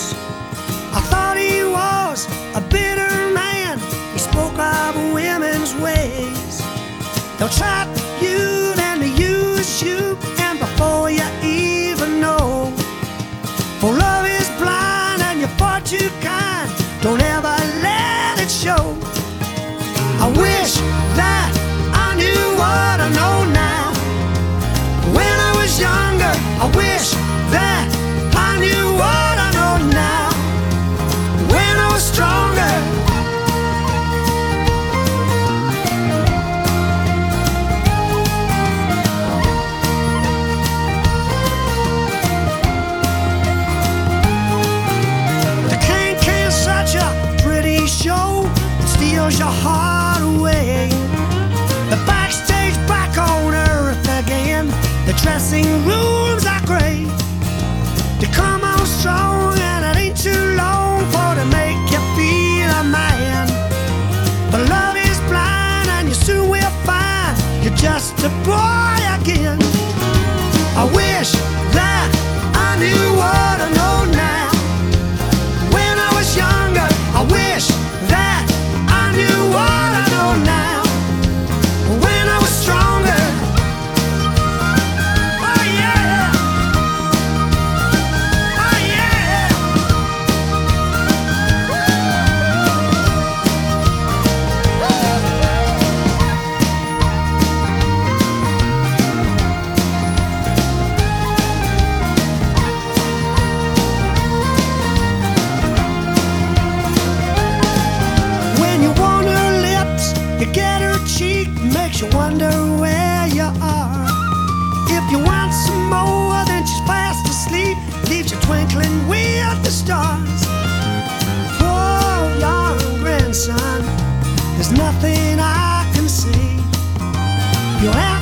words. I thought he was a bitter man. He spoke of women's ways. They'll trap you, then they use you, and before you even know, for love is blind and you're far too kind. Steals your heart away. The backstage back on earth again. The dressing rooms are great. To come on strong and it ain't too long for to make you feel a man. But love is blind and you soon will find you're just a boy you wonder where you are. If you want some more, then she's fast asleep, leaves you twinkling with the stars. Oh, young grandson, there's nothing I can see. You'll